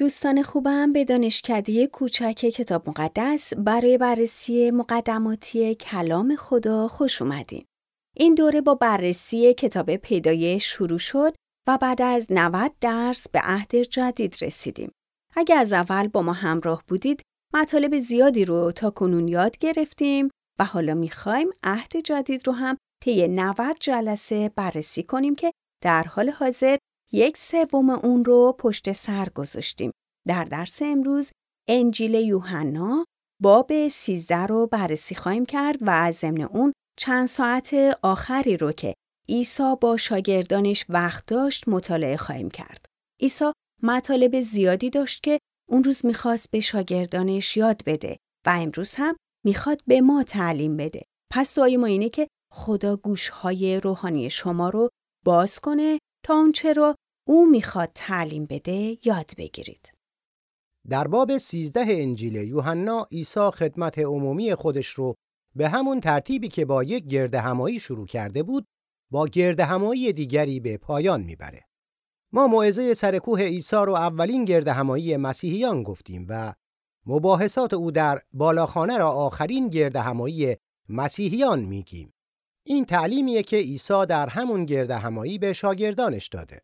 دوستان خوبم به دانشکده کوچک کتاب مقدس برای بررسی مقدماتی کلام خدا خوش اومدین. این دوره با بررسی کتاب پیدایش شروع شد و بعد از 90 درس به عهد جدید رسیدیم. اگر از اول با ما همراه بودید، مطالب زیادی رو تا کنون یاد گرفتیم و حالا می‌خوایم عهد جدید رو هم طی 90 جلسه بررسی کنیم که در حال حاضر یک سوم اون رو پشت سر گذاشتیم. در درس امروز انجیل یوحنا باب 13 رو بررسی خواهیم کرد و از ضمن اون چند ساعت آخری رو که عیسی با شاگردانش وقت داشت مطالعه خواهیم کرد. عیسی مطالب زیادی داشت که اون روز می‌خواست به شاگردانش یاد بده و امروز هم می‌خواد به ما تعلیم بده. پس دعای ما اینه که خدا گوشهای روحانی شما رو باز کنه تا اونچه رو او می‌خواد تعلیم بده یاد بگیرید. در باب 13 انجیل یوحنا عیسی خدمت عمومی خودش رو به همون ترتیبی که با یک گرد همایی شروع کرده بود با گرد همایی دیگری به پایان می‌بره. ما موعظه سرکوه عیسی رو اولین گرد همایی مسیحیان گفتیم و مباحثات او در بالاخانه را آخرین گرد همایی مسیحیان میگیم. این تعلیمیه که عیسی در همون گرد همایی به شاگردانش داده.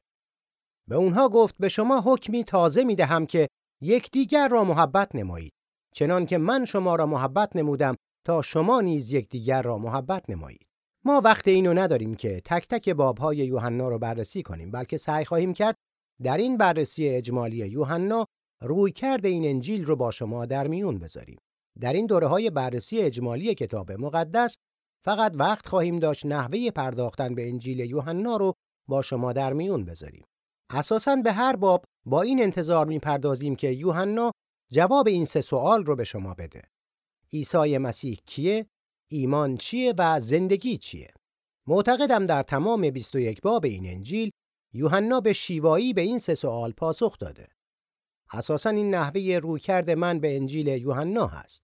به اونها گفت به شما حکمی تازه می‌دهم که یکدیگر را محبت نمایید چنان که من شما را محبت نمودم تا شما نیز یکدیگر را محبت نمایید. ما وقت اینو نداریم که تک تک بابهای یوحنا رو بررسی کنیم بلکه سعی خواهیم کرد در این بررسی اجمالی یوحنا روی کرد این انجیل رو با شما در میون بذاریم. در این دوره های بررسی اجمالی کتاب مقدس فقط وقت خواهیم داشت نحوه پرداختن به انجیل یوحنا رو با شما در میون بذاریم. اساساً به هر باب با این انتظار می‌پردازیم که یوحنا جواب این سه سوال رو به شما بده. عیسی مسیح کیه؟ ایمان چیه و زندگی چیه؟ معتقدم در تمام 21 باب این انجیل یوحنا به شیوایی به این سه سوال پاسخ داده. اساساً این نحوه رویکرد من به انجیل یوحنا هست.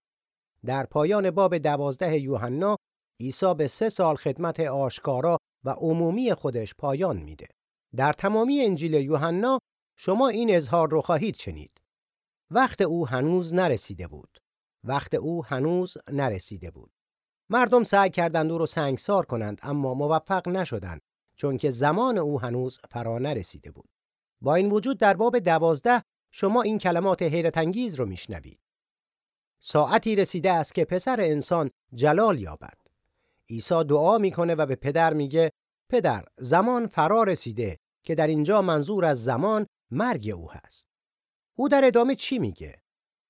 در پایان باب دوازده یوحنا عیسی به سه سال خدمت آشکارا و عمومی خودش پایان میده. در تمامی انجیل یوحنا شما این اظهار رو خواهید شنید. وقت او هنوز نرسیده بود. وقت او هنوز نرسیده بود. مردم سعی کردند او را سنگسار کنند اما موفق نشدند چون که زمان او هنوز فرا نرسیده بود. با این وجود در باب دوازده شما این کلمات حیرت انگیز رو میشنوید. ساعتی رسیده است که پسر انسان جلال یابد. عیسی دعا می‌کنه و به پدر میگه پدر زمان فرا رسیده که در اینجا منظور از زمان مرگ او هست. او در ادامه چی میگه؟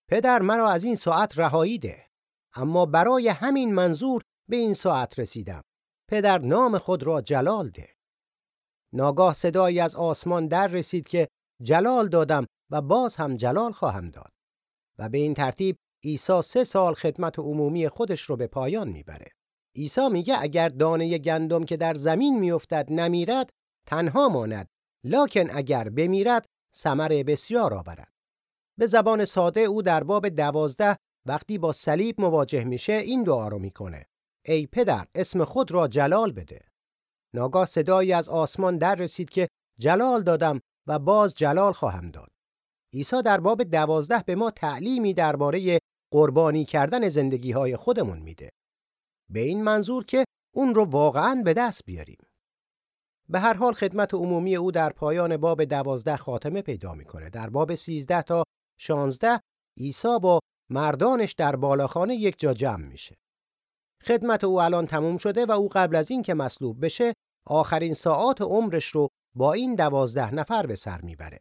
پدر مرا از این ساعت رهایی ده. اما برای همین منظور به این ساعت رسیدم. پدر نام خود را جلال ده. ناگاه صدایی از آسمان در رسید که جلال دادم و باز هم جلال خواهم داد. و به این ترتیب عیسی سه سال خدمت عمومی خودش رو به پایان می‌بره. عیسی میگه اگر دانه گندم که در زمین میافتد نمیرد تنها ماند لکن اگر بمیرد ثمر بسیار آورد. به زبان ساده او در باب دوازده وقتی با صلیب مواجه میشه این دعا رو می‌کنه. ای پدر اسم خود را جلال بده. ناگاه صدایی از آسمان در رسید که جلال دادم و باز جلال خواهم داد. عیسی در باب دوازده به ما تعلیمی درباره قربانی کردن زندگی های خودمون میده. به این منظور که اون رو واقعا به دست بیاریم. به هر حال خدمت عمومی او در پایان باب دوازده خاتمه پیدا می‌کنه. در باب سیزده تا شانزده عیسی با مردانش در بالاخانه یک جا جمع میشه. خدمت او الان تموم شده و او قبل از این که مصلوب بشه آخرین ساعات عمرش رو با این دوازده نفر به سر می‌بره.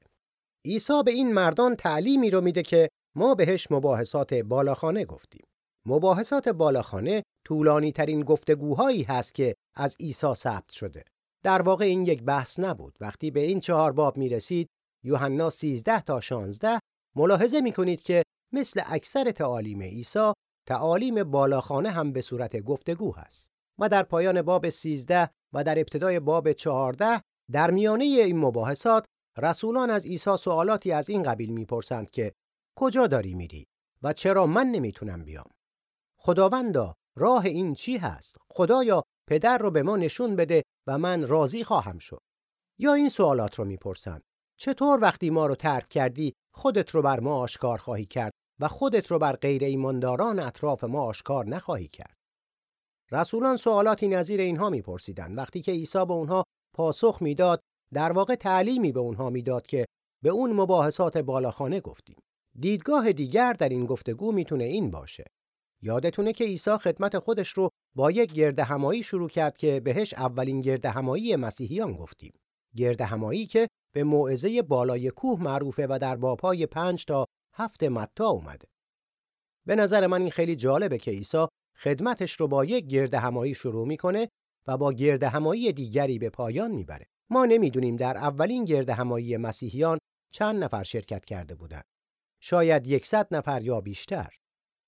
عیسی به این مردان تعلیمی رو میده که ما بهش مباحثات بالاخانه گفتیم. مباحثات بالاخانه طولانی ترین گفتگوهایی هست که از عیسی ثبت شده. در واقع این یک بحث نبود. وقتی به این چهار باب می رسید یوحنا 13 تا 16 ملاحظه می کنید که مثل اکثر تعالیم عیسی تعالیم بالاخانه هم به صورت گفتگو هست. و در پایان باب 13 و در ابتدای باب 14 در میانه این مباحثات رسولان از عیسی سوالاتی از این قبیل می‌پرسند که کجا داری میری و چرا من نمی‌تونم بیام خداوندا راه این چی هست خدایا پدر رو به ما نشون بده و من راضی خواهم شد. یا این سوالات رو می‌پرسند چطور وقتی ما رو ترک کردی خودت رو بر ما آشکار خواهی کرد و خودت رو بر غیر ایمانداران اطراف ما آشکار نخواهی کرد؟ رسولان سوالاتی نظیر اینها میپرسیدند. وقتی که عیسی به اونها پاسخ می‌داد در واقع تعلیمی به اونها می‌داد که به اون مباحثات بالاخانه گفتیم. دیدگاه دیگر در این گفتگو می‌تونه این باشه. یادتونه که عیسی خدمت خودش رو با یک گرد همایی شروع کرد که بهش اولین گرد همایی مسیحیان گفتیم. گرد همایی که به موعظه بالای کوه معروفه و در بابهای پنج تا هفت متا اومده. به نظر من این خیلی جالبه که عیسی خدمتش رو با یک گرد همایی شروع می‌کنه و با گرد همایی دیگری به پایان می‌بره. ما نمی‌دونیم در اولین گرد همایی مسیحیان چند نفر شرکت کرده بودند. شاید یکصد نفر یا بیشتر.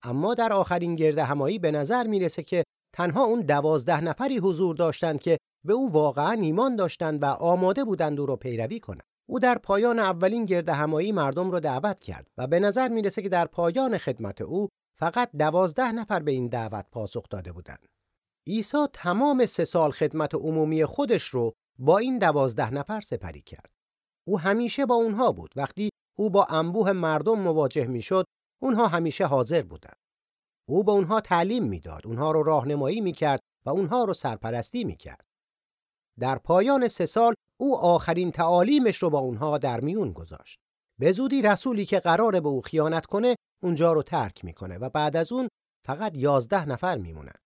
اما در آخرین گرد همایی به نظر می‌رسه که تنها اون دوازده نفری حضور داشتند که به او واقعا ایمان داشتند و آماده بودند او را پیروی کنند او در پایان اولین گرد همایی مردم را دعوت کرد و به نظر می‌رسه که در پایان خدمت او فقط دوازده نفر به این دعوت پاسخ داده بودند. عیسی تمام سه سال خدمت عمومی خودش رو با این دوازده نفر سپری کرد. او همیشه با اونها بود. وقتی او با انبوه مردم مواجه می‌شد، اونها همیشه حاضر بودند. او به اونها تعلیم می‌داد، اونها رو راهنمایی می‌کرد و اونها رو سرپرستی می‌کرد. در پایان سه سال او آخرین تعالیمش رو با اونها در میون گذاشت. به زودی رسولی که قراره به او خیانت کنه اونجا رو ترک می‌کنه و بعد از اون فقط یازده نفر میمونن.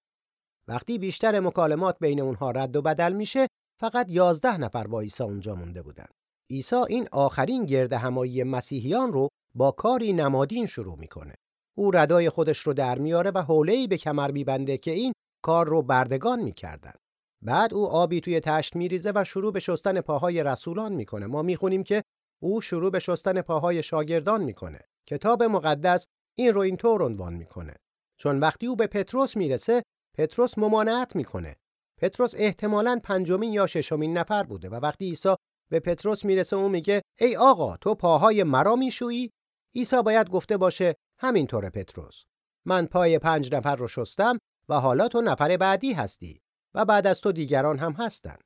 وقتی بیشتر مکالمات بین اونها رد و بدل میشه فقط یازده نفر با عیسی اونجا مونده بودن. عیسی این آخرین گرد همایی مسیحیان رو با کاری نمادین شروع می‌کنه. او ردای خودش رو در میاره و حوله‌ای به کمر میبنده که این کار رو بردگان می‌کردن. بعد او آبی توی تشت میریزه و شروع به شستن پاهای رسولان می‌کنه. ما می‌خونیم که او شروع به شستن پاهای شاگردان می‌کنه. کتاب مقدس این رو اینطور عنوان می‌کنه. چون وقتی او به پتروس می‌رسه، پتروس ممانعت می‌کنه. پتروس احتمالاً پنجمین یا ششمین نفر بوده و وقتی عیسی به پتروس می‌رسه او میگه ای آقا تو پاهای مرا میشویی؟ عیسی باید گفته باشه همینطوره پتروس. من پای پنج نفر رو شستم و حالا تو نفر بعدی هستی و بعد از تو دیگران هم هستن.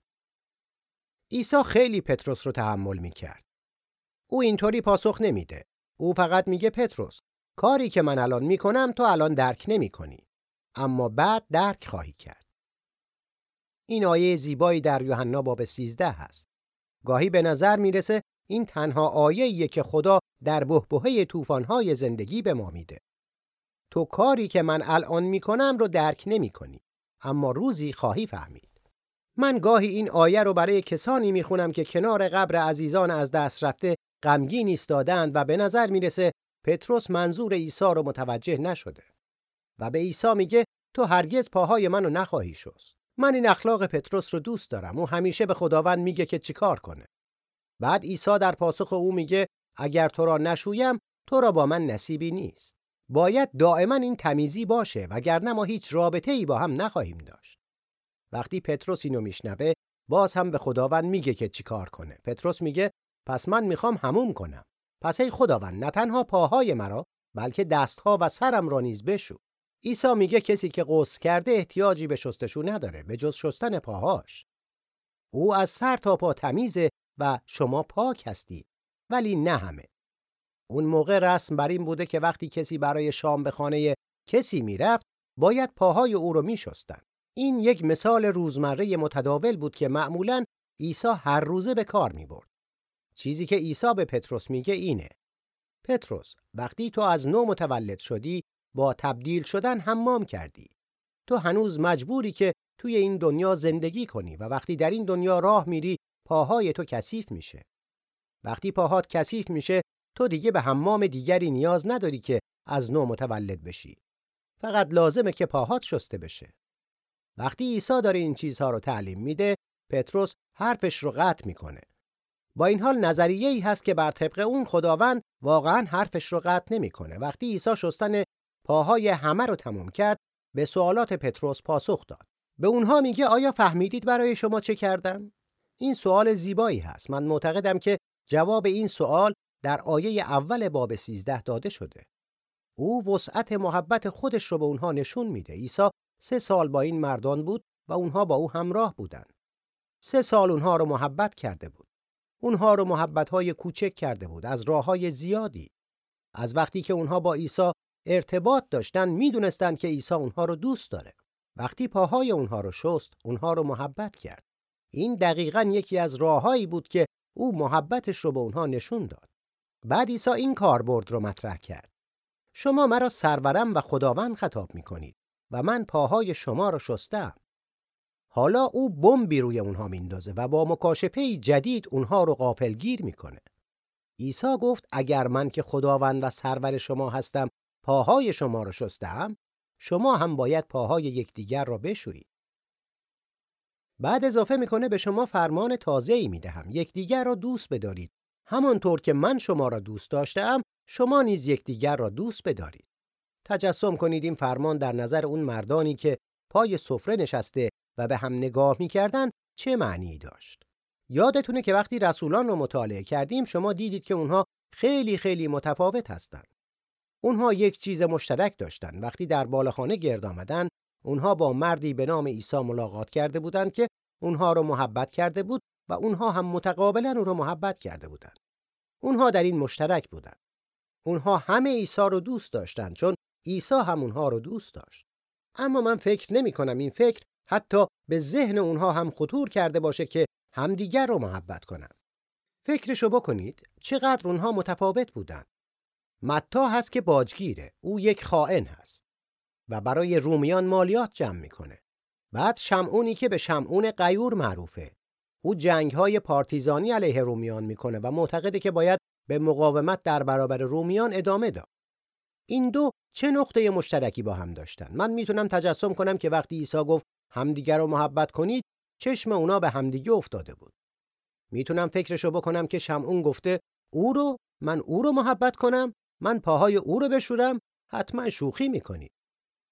عیسی خیلی پتروس رو تحمل می‌کرد. او اینطوری پاسخ نمیده. او فقط میگه پتروس کاری که من الان می‌کنم تو الان درک نمی‌کنی. اما بعد درک خواهی کرد. این آیه زیبایی در یوحنا باب 13 هست. گاهی به نظر می‌رسه این تنها آیه‌ایه که خدا در بهبهه طوفان‌های زندگی به ما میده. تو کاری که من الان می‌کنم رو درک نمی‌کنی. اما روزی خواهی فهمید. من گاهی این آیه رو برای کسانی می‌خونم که کنار قبر عزیزان از دست رفته غمگین ایستادند و به نظر می‌رسه پتروس منظور عیسی رو متوجه نشده و به عیسی میگه تو هرگز پاهای منو نخواهی شست. من این اخلاق پتروس رو دوست دارم. او همیشه به خداوند میگه که چیکار کنه. بعد عیسی در پاسخ او میگه اگر تو را نشویم تو را با من نصیبی نیست. باید دائما این تمیزی باشه وگرنه ما هیچ رابطه ای با هم نخواهیم داشت. وقتی پتروس اینو میشنوه باز هم به خداوند میگه که چیکار کنه. پتروس میگه پس من می‌خوام هموم کنم. پس ای خداوند نه تنها پاهای مرا بلکه دستها و سرم را نیز بشو. عیسی میگه کسی که غسل کرده احتیاجی به شستشو نداره به جز شستن پاهاش. او از سر تا پا تمیزه و شما پاک هستید ولی نه همه. اون موقع رسم بر این بوده که وقتی کسی برای شام به خانه کسی می‌رفت باید پاهای او رو میشستن. این یک مثال روزمره متداول بود که معمولا عیسی هر روزه به کار می برد. چیزی که عیسی به پتروس میگه اینه. پتروس وقتی تو از نو متولد شدی با تبدیل شدن حمام کردی. تو هنوز مجبوری که توی این دنیا زندگی کنی و وقتی در این دنیا راه میری پاهای تو کثیف میشه. وقتی پاهات کثیف میشه تو دیگه به حمام دیگری نیاز نداری که از نو متولد بشی. فقط لازمه که پاهات شسته بشه. وقتی عیسی داره این چیزها رو تعلیم میده، پتروس حرفش رو قطع می‌کنه. با این حال نظریه ای هست که بر طبق اون خداوند واقعا حرفش رو قطع نمی‌کنه. وقتی عیسی شستن پاهای همه رو تموم کرد، به سوالات پتروس پاسخ داد. به اونها میگه آیا فهمیدید برای شما چه کردم؟ این سوال زیبایی هست. من معتقدم که جواب این سوال در آیه اول باب 13 داده شده. او وسعت محبت خودش رو به اونها نشون میده. عیسی سه سال با این مردان بود و اونها با او همراه بودند. سه سال اونها رو محبت کرده بود. اونها رو محبتهای کوچک کرده بود از راه های زیادی. از وقتی که اونها با عیسی ارتباط داشتن می‌دونستند که عیسی اونها رو دوست داره. وقتی پاهای اونها رو شست، اونها رو محبت کرد. این دقیقا یکی از راههایی بود که او محبتش رو به اونها نشون داد. بعد عیسی این کاربرد رو مطرح کرد. شما مرا سرورم و خداوند خطاب می کنید و من پاهای شما را شستم. حالا او بمبی روی اونها میندازه و با مکاشفه جدید اونها رو غافلگیر می‌کنه. عیسی گفت اگر من که خداوند و سرور شما هستم پاهای شما را شستم شما هم باید پاهای یکدیگر را بشویید. بعد اضافه می‌کنه به شما فرمان تازه ای می‌دهم. یکدیگر را دوست بدارید. همانطور که من شما را دوست داشتم شما نیز یکدیگر را دوست بدارید. تجسم کنید این فرمان در نظر اون مردانی که پای سفره نشسته و به هم نگاه می‌کردن چه معنی داشت. یادتونه که وقتی رسولان رو مطالعه کردیم شما دیدید که اونها خیلی خیلی متفاوت هستند. اونها یک چیز مشترک داشتن. وقتی در بالخانه گرد آمدن اونها با مردی به نام عیسی ملاقات کرده بودند که اونها رو محبت کرده بود و اونها هم متقابلا او رو محبت کرده بودند اونها در این مشترک بودند اونها همه عیسی رو دوست داشتند چون عیسی هم اونها رو دوست داشت اما من فکر نمی کنم این فکر حتی به ذهن اونها هم خطور کرده باشه که همدیگر رو محبت کنن. فکرشو بکنید چقدر اونها متفاوت بودن. متا هست که باجگیره. او یک خائن هست و برای رومیان مالیات جمع می‌کنه. بعد شمعونی که به شمعون قیور معروفه. او جنگ های پارتیزانی علیه رومیان می‌کنه و معتقده که باید به مقاومت در برابر رومیان ادامه داد. این دو چه نقطه مشترکی با هم داشتن؟ من می‌تونم تجسم کنم که وقتی عیسی گفت همدیگر رو محبت کنید چشم اونا به همدیگه افتاده بود می‌تونم فکرشو بکنم که شمعون گفته او رو من او رو محبت کنم من پاهای او رو بشورم حتما شوخی می‌کنید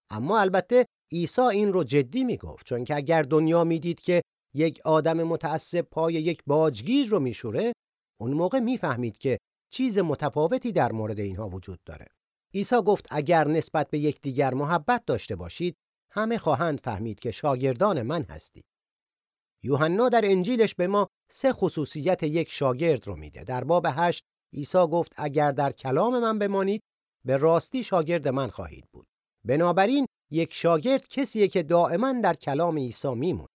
اما البته عیسی این رو جدی می‌گفت چون که اگر دنیا می‌دید که یک آدم متعصب پای یک باجگیر رو میشوره اون موقع می‌فهمید که چیز متفاوتی در مورد اینها وجود داره عیسی گفت اگر نسبت به یکدیگر محبت داشته باشید همه خواهند فهمید که شاگردان من هستید. یوحنا در انجیلش به ما سه خصوصیت یک شاگرد رو میده. در باب هشت عیسی گفت اگر در کلام من بمانید به راستی شاگرد من خواهید بود. بنابراین یک شاگرد کسیه که دائما در کلام عیسی میمون.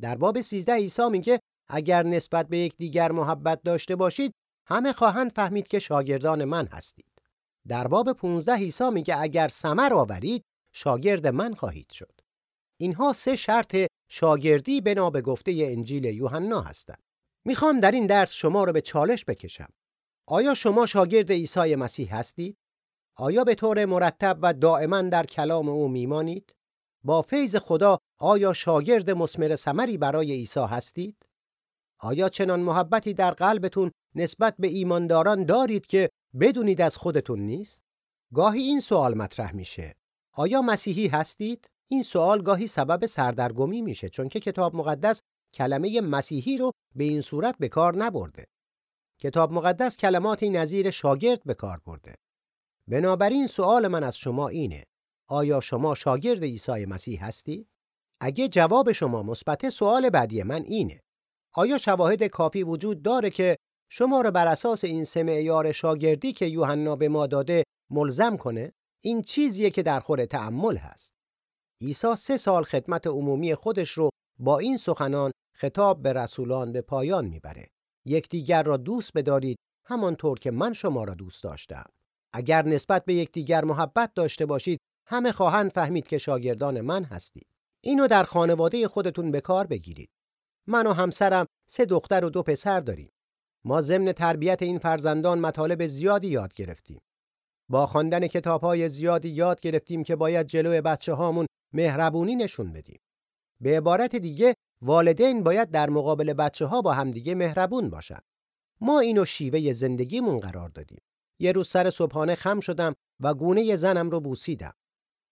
در باب 13 عیسی میگه اگر نسبت به یک دیگر محبت داشته باشید همه خواهند فهمید که شاگردان من هستید. در باب 15 عیسی میگه اگر ثمر آورید شاگرد من خواهید شد. اینها سه شرط شاگردی بنا به گفته انجیل یوحنا هستند. می‌خوام در این درس شما رو به چالش بکشم. آیا شما شاگرد عیسی مسیح هستید؟ آیا به طور مرتب و دائما در کلام او میمانید؟ با فیض خدا آیا شاگرد مسمر ثمری برای عیسی هستید؟ آیا چنان محبتی در قلبتون نسبت به ایمانداران دارید که بدونید از خودتون نیست؟ گاهی این سوال مطرح میشه. آیا مسیحی هستید؟ این سوال گاهی سبب سردرگمی میشه چون که کتاب مقدس کلمه مسیحی رو به این صورت به کار نبرده. کتاب مقدس کلماتی نظیر شاگرد به کار برده. بنابراین سوال من از شما اینه: آیا شما شاگرد عیسی مسیح هستید؟ اگه جواب شما مثبت سوال بعدی من اینه: آیا شواهد کافی وجود داره که شما رو بر اساس این سه معیار شاگردی که یوحنا به ما داده ملزم کنه؟ این چیزیه که در خور تأمل هست. عیسی سه سال خدمت عمومی خودش رو با این سخنان خطاب به رسولان به پایان می‌بره. یکدیگر را دوست بدارید همانطور که من شما را دوست داشتم. اگر نسبت به یکدیگر محبت داشته باشید همه خواهند فهمید که شاگردان من هستید. اینو در خانواده خودتون به کار بگیرید. من و همسرم سه دختر و دو پسر داریم. ما ضمن تربیت این فرزندان مطالب زیادی یاد گرفتیم. با خواندن کتاب‌های زیادی یاد گرفتیم که باید جلوی بچه هامون مهربونی نشون بدیم. به عبارت دیگه والدین باید در مقابل بچه ها با همدیگه مهربون باشن. ما اینو شیوه زندگیمون قرار دادیم. یه روز سر صبحانه خم شدم و گونه زنم رو بوسیدم.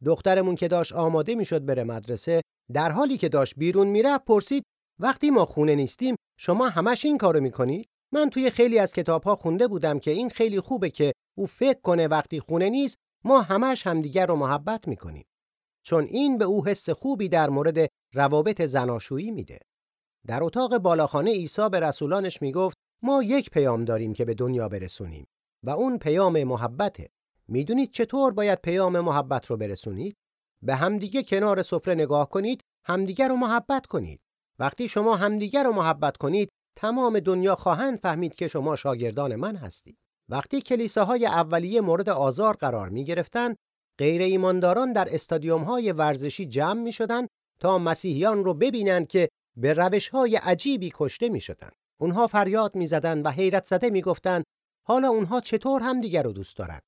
دخترمون که داشت آماده می‌شد بره مدرسه در حالی که داشت بیرون می‌رفت پرسید وقتی ما خونه نیستیم شما همش این کارو می‌کنید؟ من توی خیلی از کتابها خونده بودم که این خیلی خوبه که او فکر کنه وقتی خونه نیست ما همش همدیگر رو محبت می‌کنیم. چون این به او حس خوبی در مورد روابط زناشویی میده. در اتاق بالاخانه عیسی به رسولانش می‌گفت ما یک پیام داریم که به دنیا برسونیم. و اون پیام محبته. می‌دونید چطور باید پیام محبت رو برسونید؟ به همدیگه کنار سفره نگاه کنید همدیگه رو محبت کنید. وقتی شما همدیگه رو محبت کنید تمام دنیا خواهند فهمید که شما شاگردان من هستید. وقتی کلیساهای اولیه مورد آزار قرار می گرفتن غیر ایمانداران در استادیوم های ورزشی جمع می تا مسیحیان رو ببینند که به روش های عجیبی کشته می. اونها فریاد می و حیرت زده می حالا اونها چطور همدیگر رو دوست دارن؟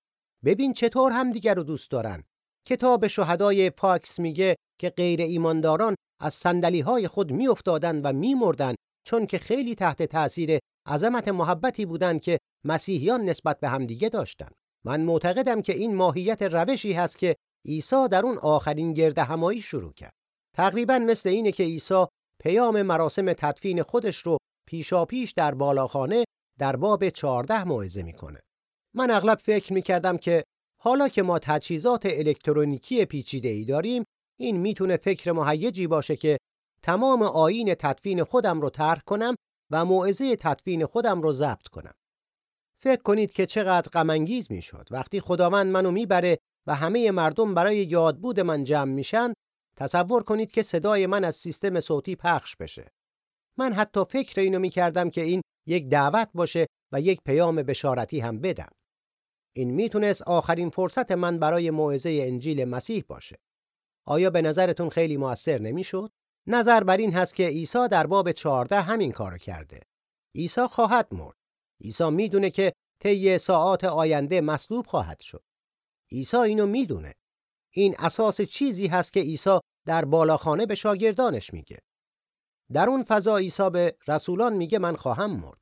ببین چطور همدیگر رو دوست دارن. کتاب شهدای پاکس میگه که غیر ایمانداران از سندلی های خود میافتادند و میمردند چون که خیلی تحت تأثیر عظمت محبتی بودند که مسیحیان نسبت به همدیگه داشتند من معتقدم که این ماهیت روشی هست که عیسی در اون آخرین گرد همایی شروع کرد. تقریبا مثل اینه که عیسی پیام مراسم تدفین خودش رو پیشاپیش در بالاخانه در باب 14 موعظه می‌کنه. من اغلب فکر می‌کردم که حالا که ما تجهیزات الکترونیکی پیچیده ای داریم این می‌تونه فکر مهیجی باشه که تمام آیین تدفین خودم رو طرح کنم و موعظه تدفین خودم رو ضبط کنم. فکر کنید که چقدر غم می‌شد. وقتی خداوند منو می‌بره و همه مردم برای یادبود من جمع میشن تصور کنید که صدای من از سیستم صوتی پخش بشه. من حتی فکر اینو می‌کردم که این یک دعوت باشه و یک پیام بشارتی هم بدم. این می‌تونست آخرین فرصت من برای موعظه انجیل مسیح باشه. آیا به نظرتون خیلی موثر نمی‌شد؟ نظر بر این هست که عیسی در باب 14 همین کارو کرده. عیسی خواهد مرد. عیسی می‌دونه که طی ساعات آینده مصلوب خواهد شد. عیسی اینو می‌دونه. این اساس چیزی هست که عیسی در بالاخانه به شاگردانش میگه. در اون فضا عیسی به رسولان میگه من خواهم مرد.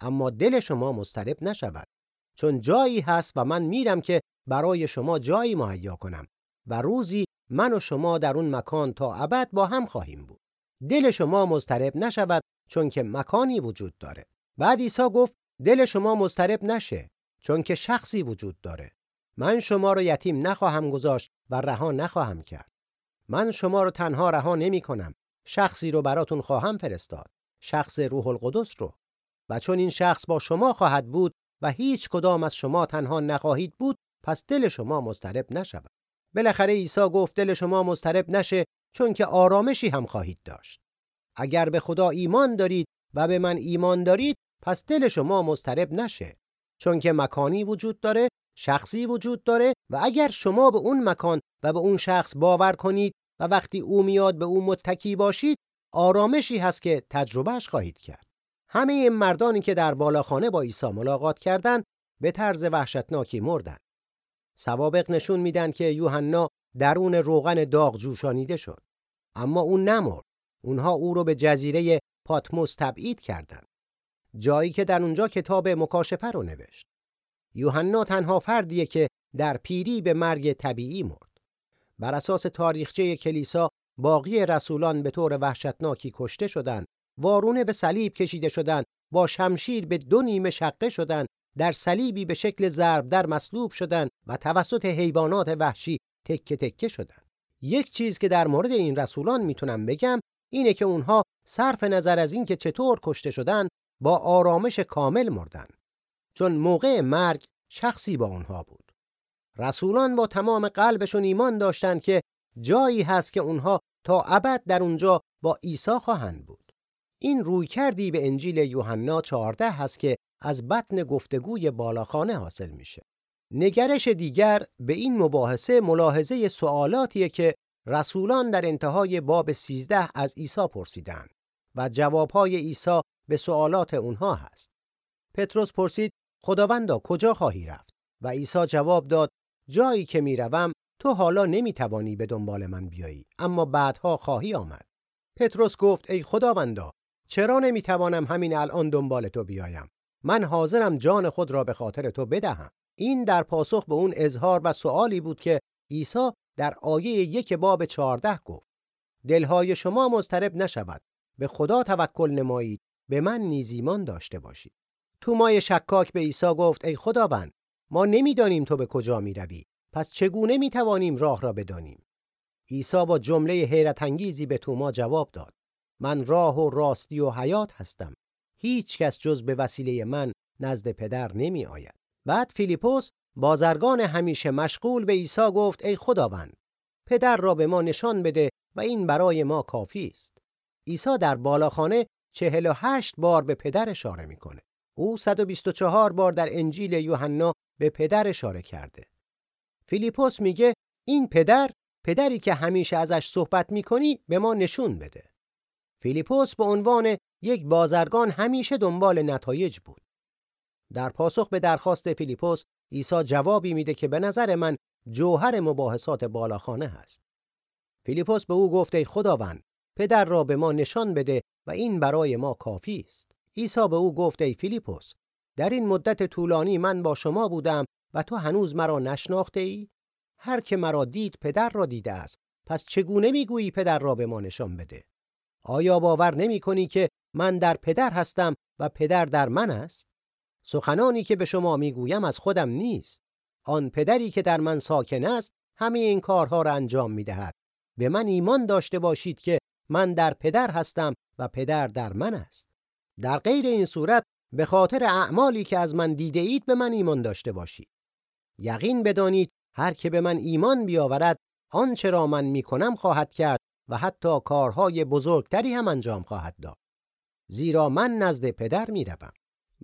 اما دل شما مضطرب نشود. چون جایی هست و من میرم که برای شما جایی مهیا کنم و روزی من و شما در اون مکان تا ابد با هم خواهیم بود. دل شما مضطرب نشود چون که مکانی وجود داره. بعد عیسی گفت دل شما مضطرب نشه چون که شخصی وجود داره. من شما رو یتیم نخواهم گذاشت و رها نخواهم کرد. من شما رو تنها رها نمی کنم. شخصی رو براتون خواهم فرستاد. شخص روح القدس رو. و چون این شخص با شما خواهد بود و هیچ کدام از شما تنها نخواهید بود پس دل شما مضطرب نشود. بالاخره عیسی گفت دل شما مضطرب نشه چون که آرامشی هم خواهید داشت. اگر به خدا ایمان دارید و به من ایمان دارید پس دل شما مضطرب نشه. چون که مکانی وجود داره شخصی وجود داره و اگر شما به اون مکان و به اون شخص باور کنید و وقتی او میاد به او متکی باشید آرامشی هست که تجربهش خواهید کرد. همه این مردانی که در بالاخانه با عیسی ملاقات کردند به طرز وحشتناکی مردند. سوابق نشون میدن که یوحنا درون روغن داغ جوشانیده شد. اما او نمرد. اونها او رو به جزیره پاتموس تبعید کردند. جایی که در اونجا کتاب مکاشفه رو نوشت. یوحنا تنها فردیه که در پیری به مرگ طبیعی مرد. بر اساس تاریخچه کلیسا باقی رسولان به طور وحشتناکی کشته شدند وارونه به صلیب کشیده شدند. با شمشیر به دو نیمه شقه شدند. در صلیبی به شکل ضرب در مصلوب شدند و توسط حیوانات وحشی تکه تکه شدند. یک چیز که در مورد این رسولان می‌تونم بگم اینه که اونها صرف نظر از اینکه چطور کشته شدن با آرامش کامل مردن چون موقع مرگ شخصی با اونها بود. رسولان با تمام قلبشون ایمان داشتند که جایی هست که اونها تا ابد در اونجا با عیسی خواهند بود. این روی کردی به انجیل یوحنا 14 هست که از بطن گفتگوی بالاخانه حاصل میشه. نگرش دیگر به این مباحثه ملاحظه سوالاتیه که رسولان در انتهای باب 13 از عیسی پرسیدند و جوابهای عیسی به سوالات اونها هست. پتروس پرسید خداوندا کجا خواهی رفت؟ و عیسی جواب داد جایی که می‌روم تو حالا نمی‌توانی به دنبال من بیایی اما بعدها خواهی آمد. پتروس گفت ای خداوندا چرا نمی‌توانم همین الان دنبال تو بیایم؟ من حاضرم جان خود را به خاطر تو بدهم. این در پاسخ به اون اظهار و سوالی بود که عیسی در آیه یک باب چهارده گفت. دلهای شما مضطرب نشود. به خدا توکل نمایید. به من نیز ایمان داشته باشید. تومای شکاک به عیسی گفت ای خداوند ما نمی‌دانیم تو به کجا می‌روی. پس چگونه می‌توانیم راه را بدانیم؟ عیسی با جمله حیرت انگیزی به توما جواب داد. من راه و راستی و حیات هستم هیچ کس جز به وسیله من نزد پدر نمی آید. بعد فیلیپوس بازرگان همیشه مشغول به عیسی گفت ای خداوند پدر را به ما نشان بده و این برای ما کافی است. عیسی در بالاخانه 48 بار به پدر اشاره می‌کنه. او 124 بار در انجیل یوحنا به پدر اشاره کرده. فیلیپوس میگه این پدر پدری که همیشه ازش صحبت می‌کنی به ما نشون بده. فیلیپوس به عنوان یک بازرگان همیشه دنبال نتایج بود. در پاسخ به درخواست فیلیپوس عیسی جوابی میده که به نظر من جوهر مباحثات بالاخانه هست. فیلیپوس به او گفته خداوند پدر را به ما نشان بده و این برای ما کافی است. عیسی به او گفت ای فیلیپوس در این مدت طولانی من با شما بودم و تو هنوز مرا نشناخته ای؟ هر که مرا دید پدر را دیده است. پس چگونه می‌گویی پدر را به ما نشان بده؟ آیا باور نمی کنی که من در پدر هستم و پدر در من است؟ سخنانی که به شما می‌گویم از خودم نیست. آن پدری که در من ساکن است همه این کارها را انجام می‌دهد. به من ایمان داشته باشید که من در پدر هستم و پدر در من است. در غیر این صورت به خاطر اعمالی که از من دیده اید به من ایمان داشته باشید. یقین بدانید هر که به من ایمان بیاورد آنچه را من می‌کنم خواهد کرد و حتی کارهای بزرگتری هم انجام خواهد داد. زیرا من نزد پدر می‌روم.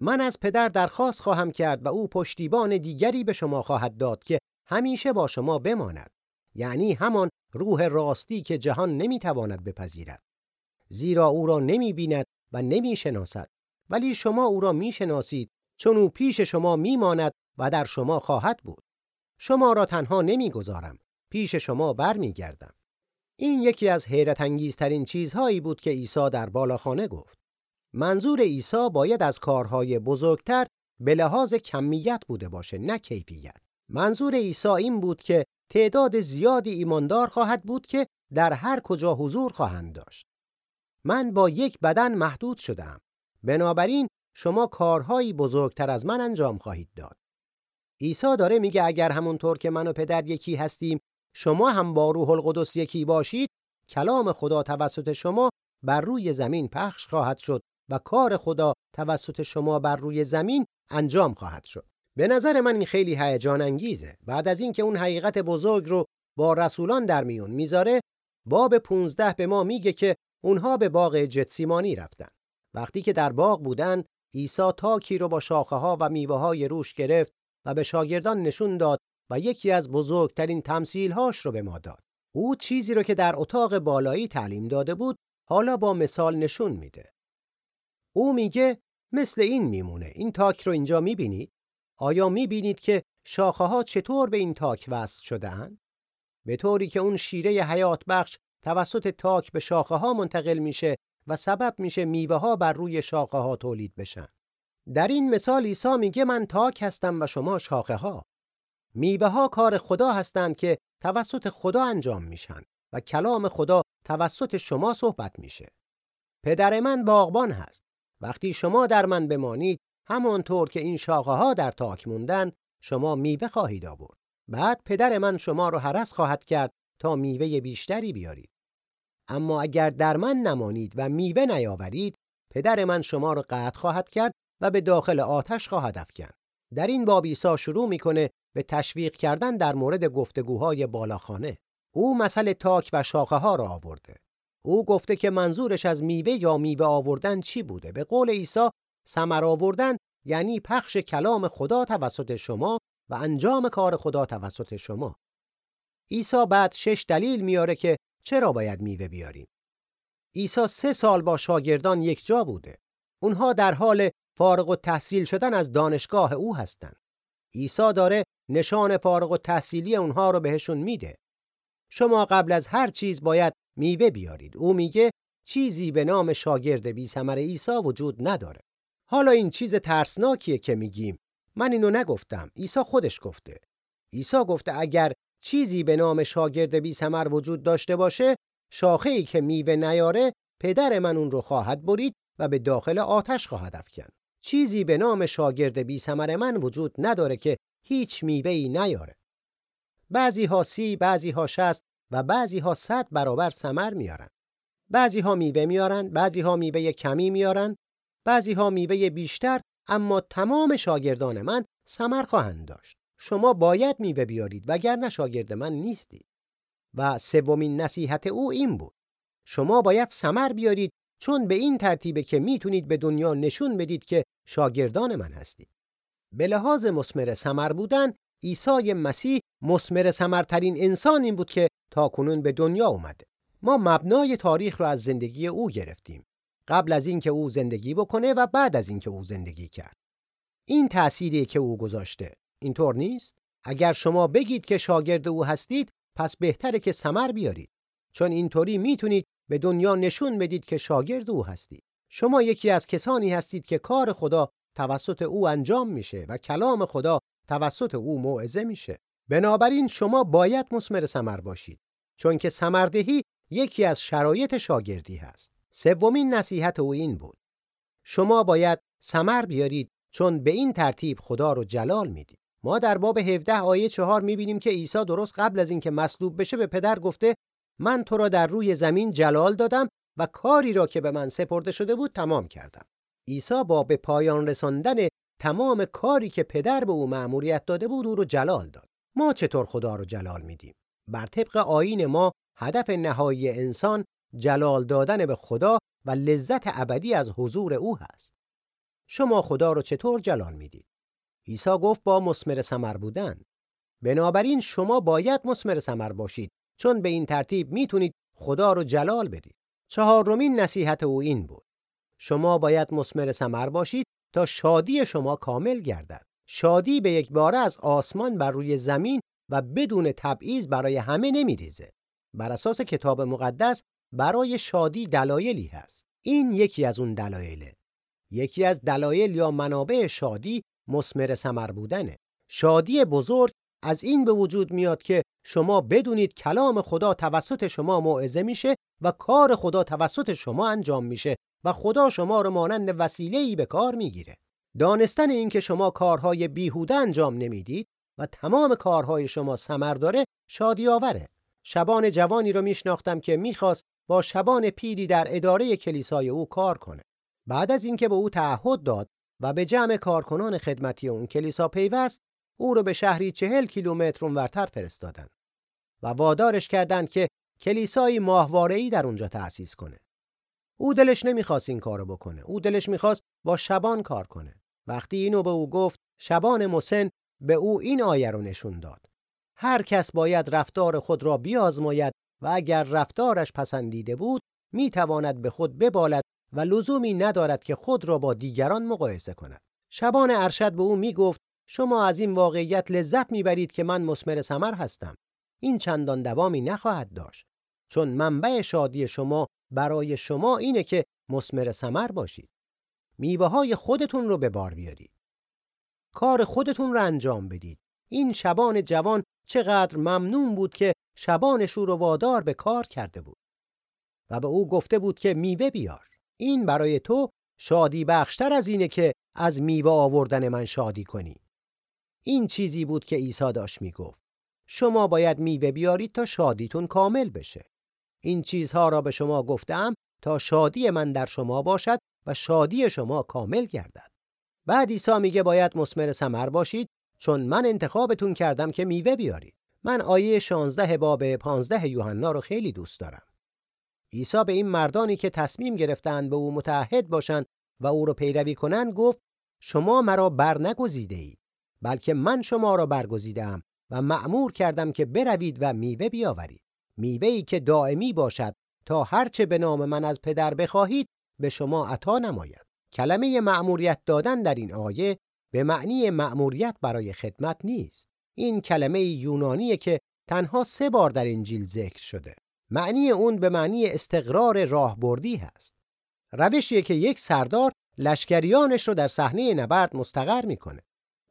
من از پدر درخواست خواهم کرد و او پشتیبان دیگری به شما خواهد داد که همیشه با شما بماند. یعنی همان روح راستی که جهان نمی‌تواند بپذیرد. زیرا او را نمی بیند و نمی شناسد. ولی شما او را می شناسید چون او پیش شما می ماند و در شما خواهد بود. شما را تنها نمی گذارم. پیش شما بر می. این یکی از حیرت انگیزترین چیزهایی بود که عیسی در بالاخانه گفت. منظور عیسی باید از کارهای بزرگتر به لحاظ کمیت بوده باشه نه کیفیت. منظور عیسی این بود که تعداد زیادی ایماندار خواهد بود که در هر کجا حضور خواهند داشت. من با یک بدن محدود شدم. بنابراین شما کارهایی بزرگتر از من انجام خواهید داد. عیسی داره میگه اگر همونطور که من و پدر یکی هستیم شما هم با روح القدس یکی باشید کلام خدا توسط شما بر روی زمین پخش خواهد شد و کار خدا توسط شما بر روی زمین انجام خواهد شد. به نظر من این خیلی هیجان انگیزه. بعد از اینکه اون حقیقت بزرگ رو با رسولان در میون می‌ذاره، باب 15 به ما میگه که اونها به باغ جتسیمانی رفتن. وقتی که در باغ بودند، عیسی تاکی رو با شاخه ها و میوه های روش گرفت و به شاگردان نشون داد و یکی از بزرگترین تمثیل هاش رو به ما داد. او چیزی رو که در اتاق بالایی تعلیم داده بود، حالا با مثال نشون میده. او میگه مثل این میمونه. این تاک رو اینجا می‌بینید؟ آیا می‌بینید که شاخه ها چطور به این تاک وصل شدهاند؟ به طوری که اون شیره حیات بخش توسط تاک به شاخه ها منتقل میشه و سبب میشه میوه ها بر روی شاخه ها تولید بشن. در این مثال عیسی میگه من تاک هستم و شما شاخه ها. میوه ها کار خدا هستند که توسط خدا انجام میشن و کلام خدا توسط شما صحبت میشه. پدر من باغبان هست. وقتی شما در من بمانید همانطور که این شاخه ها در تاک موندن شما میوه خواهید آورد. بعد پدر من شما رو حرس خواهد کرد تا میوه بیشتری بیارید. اما اگر در من نمانید و میوه نیاورید پدر من شما را قطع خواهد کرد و به داخل آتش خواهد افکند در این باب عیسی شروع می‌کنه به تشویق کردن در مورد گفتگوهای بالاخانه او مسئله تاک و شاخه ها را آورده او گفته که منظورش از میوه یا میوه آوردن چی بوده به قول عیسی ثمر آوردن یعنی پخش کلام خدا توسط شما و انجام کار خدا توسط شما عیسی بعد شش دلیل میاره که چرا باید میوه بیاریم؟ عیسی سه سال با شاگردان یک جا بوده. اونها در حال فارغ و تحصیل شدن از دانشگاه او هستند. عیسی داره نشان فارغ و تحصیلی اونها رو بهشون میده. شما قبل از هر چیز باید میوه بیارید. او میگه چیزی به نام شاگرد بی ثمر عیسی وجود نداره. حالا این چیز ترسناکیه که میگیم. من اینو نگفتم. عیسی خودش گفته. عیسی گفته اگر چیزی به نام شاگرد بی سمر وجود داشته باشه شاخه ای که میوه نیاره پدر من اون رو خواهد برید و به داخل آتش خواهد افکن چیزی به نام شاگرد بی سمر من وجود نداره که هیچ میوه ای نیاره. بعضی ها سی بعضی ها شست و بعضی ها صد برابر سمر میارن. بعضی ها میوه میارن بعضی ها میوه کمی میارن بعضی ها میوه بیشتر اما تمام شاگردان من ثمر خواهند داشت. شما باید میوه بیارید وگرنه شاگرد من نیستید. و سومین نصیحت او این بود. شما باید ثمر بیارید چون به این ترتیبه که می‌تونید به دنیا نشون بدید که شاگردان من هستید. به لحاظ مسمر ثمر بودن عیسی مسیح مسمر ثمرترین انسان این بود که تا کنون به دنیا اومده ما مبنای تاریخ رو از زندگی او گرفتیم. قبل از اینکه او زندگی بکنه و بعد از اینکه او زندگی کرد. این تأثیری که او گذاشته اینطور نیست؟ اگر شما بگید که شاگرد او هستید پس بهتره که ثمر بیارید. چون اینطوری می‌تونید به دنیا نشون بدید که شاگرد او هستید. شما یکی از کسانی هستید که کار خدا توسط او انجام میشه و کلام خدا توسط او موعظه میشه. بنابراین شما باید مسمر ثمر باشید چون که ثمردهی یکی از شرایط شاگردی هست. سومین نصیحت او این بود. شما باید ثمر بیارید چون به این ترتیب خدا رو جلال می‌دید. ما در باب 17 آیه 4 می‌بینیم که عیسی درست قبل از اینکه مصلوب بشه به پدر گفته من تو را در روی زمین جلال دادم و کاری را که به من سپرده شده بود تمام کردم. عیسی با به پایان رساندن تمام کاری که پدر به او مأموریت داده بود او رو جلال داد. ما چطور خدا رو جلال میدیم؟ بر طبق آیین ما هدف نهایی انسان جلال دادن به خدا و لذت ابدی از حضور او هست. شما خدا رو چطور جلال می‌دید؟ عیسی گفت با مسمر ثمر بودن. بنابراین شما باید مسمر ثمر باشید چون به این ترتیب می‌تونید خدا رو جلال بدید. چهارمین نصیحت او این بود. شما باید مسمر ثمر باشید تا شادی شما کامل گردد. شادی به یک باره از آسمان بر روی زمین و بدون تبعیض برای همه نمیریزه. بر اساس کتاب مقدس برای شادی دلایلی هست. این یکی از اون دلایله. یکی از دلایل یا منابع شادی مسمر ثمر بودنه. شادی بزرگ از این به وجود میاد که شما بدونید کلام خدا توسط شما موعظه میشه و کار خدا توسط شما انجام میشه و خدا شما رو مانند وسیله‌ای به کار می‌گیره. دانستن اینکه شما کارهای بیهوده انجام نمی‌دید و تمام کارهای شما ثمر داره شادی آوره شبان جوانی رو میشناختم که می‌خواست با شبان پیری در اداره کلیسای او کار کنه. بعد از اینکه به او تعهد داد و به جمع کارکنان خدمتی اون کلیسا پیوست او رو به شهری چهل کیلومتر اونورتر فرستادن و وادارش کردند که کلیسای ماهواره‌ای در اونجا تأسیس کنه. او دلش نمی‌خواست این کارو بکنه. او دلش می‌خواست با شبان کار کنه. وقتی اینو به او گفت شبان مسن به او این آیه رو نشون داد. هر کس باید رفتار خود را بیازماید و اگر رفتارش پسندیده بود می‌تواند به خود ببالد و لزومی ندارد که خود را با دیگران مقایسه کند. شبان ارشد به او می‌گفت شما از این واقعیت لذت می‌برید که من مسمر ثمر هستم. این چندان دوامی نخواهد داشت. چون منبع شادی شما برای شما اینه که مسمر ثمر باشید. میوه های خودتون رو به بار بیارید. کار خودتون رو انجام بدید. این شبان جوان چقدر ممنون بود که شبان شور و وادار به کار کرده بود. و به او گفته بود که میوه بیار. این برای تو شادی بخشتر از اینه که از میوه آوردن من شادی کنی. این چیزی بود که عیسی داشت می‌گفت. شما باید میوه بیارید تا شادیتون کامل بشه. این چیزها را به شما گفتم تا شادی من در شما باشد و شادی شما کامل گردد. بعد عیسی میگه باید مسمر ثمر باشید چون من انتخابتون کردم که میوه بیارید. من آیه 16 باب 15 یوحنا رو خیلی دوست دارم. عیسی به این مردانی که تصمیم گرفتند به او متحد باشند و او را پیروی کنند گفت شما مرا بر نگزیده اید بلکه من شما را برگزیدم و مأمور کردم که بروید و میوه بیاورید. میوه‌ای که دائمی باشد تا هرچه به نام من از پدر بخواهید به شما عطا نماید. کلمه مأموریت دادن در این آیه به معنی مأموریت برای خدمت نیست. این کلمه یونانیه که تنها سه بار در انجیل ذکر شده. معنی اون به معنی استقرار راهبردی هست. روشیه که یک سردار لشکریانش رو در صحنه نبرد مستقر می‌کنه.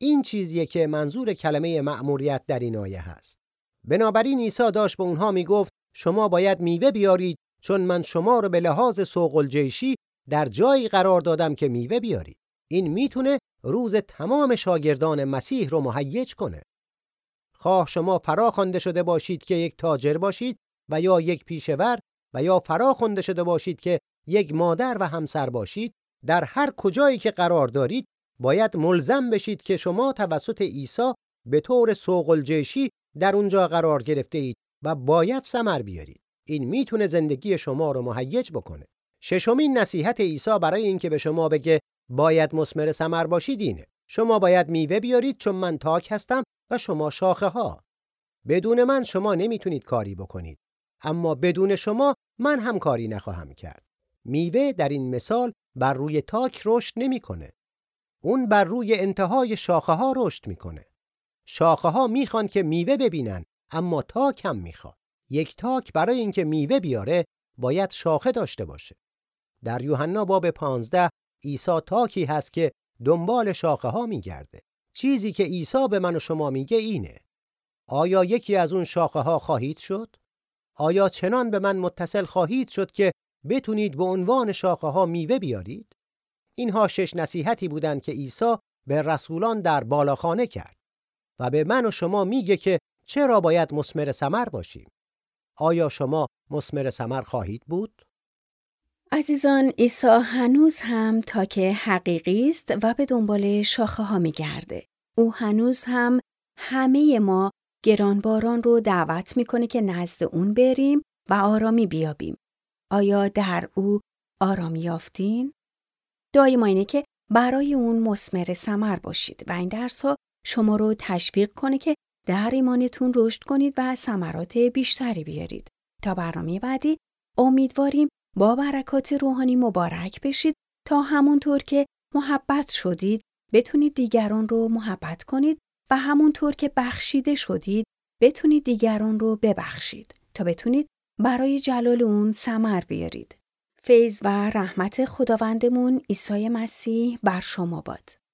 این چیزیه که منظور کلمه مأموریت در این آیه هست. بنابراین عیسی داشت به اونها می‌گفت شما باید میوه بیارید چون من شما رو به لحاظ سوق الجیشی در جایی قرار دادم که میوه بیارید. این می‌تونه روز تمام شاگردان مسیح رو مهیج کنه. خواه شما فرا خوانده شده باشید که یک تاجر باشید و یا یک پیشور و یا فرا خونده شده باشید که یک مادر و همسر باشید در هر کجایی که قرار دارید باید ملزم بشید که شما توسط عیسی به طور سوق الجیشی در اونجا قرار گرفته اید و باید ثمر بیارید. این می‌تونه زندگی شما رو مهیج بکنه. ششمین نصیحت عیسی برای اینکه به شما بگه باید مسمر ثمر باشید اینه. شما باید میوه بیارید چون من تاک هستم و شما شاخه ها. بدون من شما نمی‌تونید کاری بکنید. اما بدون شما من هم کاری نخواهم کرد. میوه در این مثال بر روی تاک رشد نمی‌کنه. اون بر روی انتهای شاخه ها رشد می‌کنه. شاخه ها می‌خوان که میوه ببینن اما تاک هم می‌خواد. یک تاک برای اینکه میوه بیاره باید شاخه داشته باشه. در یوحنا باب 15 عیسی تاکی هست که دنبال شاخه ها میگرده. چیزی که عیسی به من و شما میگه اینه. آیا یکی از اون شاخه ها خواهید شد؟ آیا چنان به من متصل خواهید شد که بتونید به عنوان شاخه ها میوه بیارید؟ اینها شش نصیحتی بودند که عیسی به رسولان در بالاخانه کرد و به من و شما میگه که چرا باید مسمر سمر باشیم؟ آیا شما مسمر سمر خواهید بود؟ عزیزان عیسی هنوز هم تا که حقیقی است و به دنبال شاخه ها می گرده. او هنوز هم همه ما گرانباران رو دعوت می‌کنه که نزد اون بریم و آرامی بیابیم. آیا در او آرامی یافتین؟ دعای ما اینه که برای اون مسمر سمر باشید و این درس ها شما رو تشویق کنه که در ایمانتون رشد کنید و ثمرات بیشتری بیارید. تا برنامه بعدی امیدواریم با برکات روحانی مبارک بشید تا همونطور که محبت شدید بتونید دیگران رو محبت کنید و همونطور که بخشیده شدید بتونید دیگران رو ببخشید تا بتونید برای جلال اون سمر بیارید. فیض و رحمت خداوندمون عیسی مسیح بر شما باد.